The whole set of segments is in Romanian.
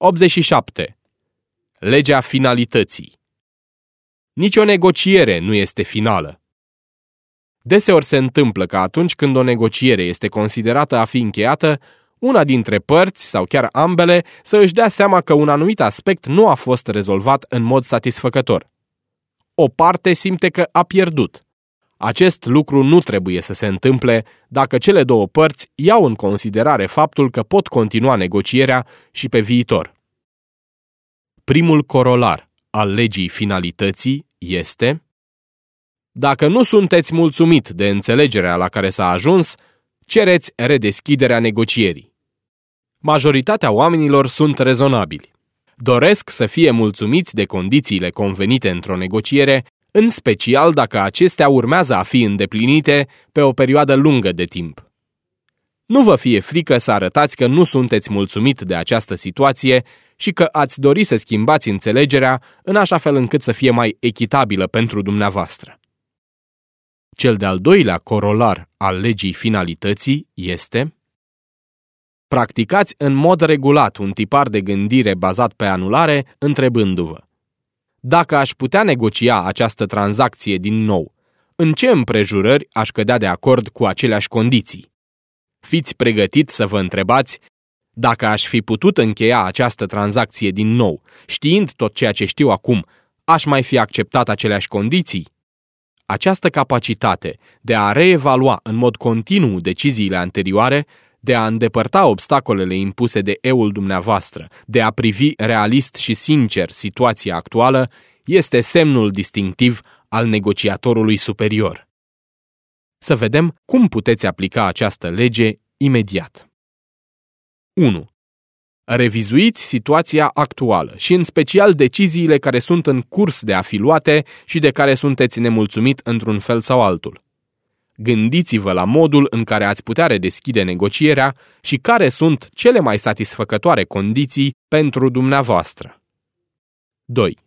87. Legea finalității Nici o negociere nu este finală. Deseori se întâmplă că atunci când o negociere este considerată a fi încheiată, una dintre părți sau chiar ambele să își dea seama că un anumit aspect nu a fost rezolvat în mod satisfăcător. O parte simte că a pierdut. Acest lucru nu trebuie să se întâmple dacă cele două părți iau în considerare faptul că pot continua negocierea și pe viitor. Primul corolar al legii finalității este Dacă nu sunteți mulțumit de înțelegerea la care s-a ajuns, cereți redeschiderea negocierii. Majoritatea oamenilor sunt rezonabili. Doresc să fie mulțumiți de condițiile convenite într-o negociere, în special dacă acestea urmează a fi îndeplinite pe o perioadă lungă de timp. Nu vă fie frică să arătați că nu sunteți mulțumit de această situație și că ați dori să schimbați înțelegerea în așa fel încât să fie mai echitabilă pentru dumneavoastră. Cel de-al doilea corolar al legii finalității este Practicați în mod regulat un tipar de gândire bazat pe anulare, întrebându-vă Dacă aș putea negocia această tranzacție din nou, în ce împrejurări aș cădea de acord cu aceleași condiții? Fiți pregătit să vă întrebați dacă aș fi putut încheia această tranzacție din nou, știind tot ceea ce știu acum, aș mai fi acceptat aceleași condiții? Această capacitate de a reevalua în mod continuu deciziile anterioare, de a îndepărta obstacolele impuse de eul dumneavoastră, de a privi realist și sincer situația actuală, este semnul distinctiv al negociatorului superior. Să vedem cum puteți aplica această lege imediat. 1. Revizuiți situația actuală și în special deciziile care sunt în curs de a fi luate și de care sunteți nemulțumit într-un fel sau altul. Gândiți-vă la modul în care ați putea redeschide negocierea și care sunt cele mai satisfăcătoare condiții pentru dumneavoastră. 2.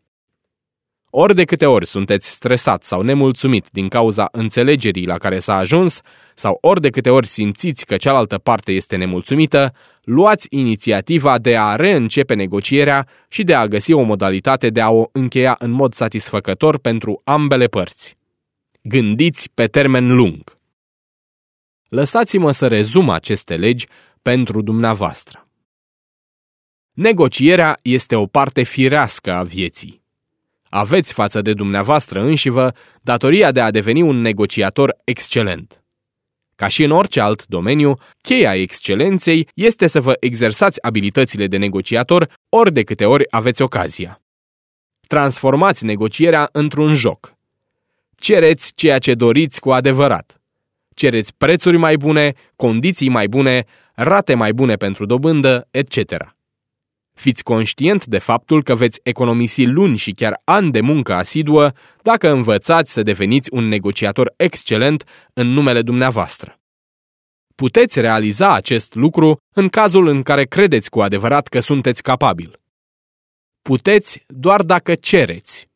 Ori de câte ori sunteți stresat sau nemulțumit din cauza înțelegerii la care s-a ajuns, sau ori de câte ori simțiți că cealaltă parte este nemulțumită, luați inițiativa de a reîncepe negocierea și de a găsi o modalitate de a o încheia în mod satisfăcător pentru ambele părți. Gândiți pe termen lung. Lăsați-mă să rezum aceste legi pentru dumneavoastră. Negocierea este o parte firească a vieții. Aveți față de dumneavoastră înșivă datoria de a deveni un negociator excelent. Ca și în orice alt domeniu, cheia excelenței este să vă exersați abilitățile de negociator ori de câte ori aveți ocazia. Transformați negocierea într-un joc. Cereți ceea ce doriți cu adevărat. Cereți prețuri mai bune, condiții mai bune, rate mai bune pentru dobândă, etc. Fiți conștient de faptul că veți economisi luni și chiar ani de muncă asiduă dacă învățați să deveniți un negociator excelent în numele dumneavoastră. Puteți realiza acest lucru în cazul în care credeți cu adevărat că sunteți capabil. Puteți doar dacă cereți.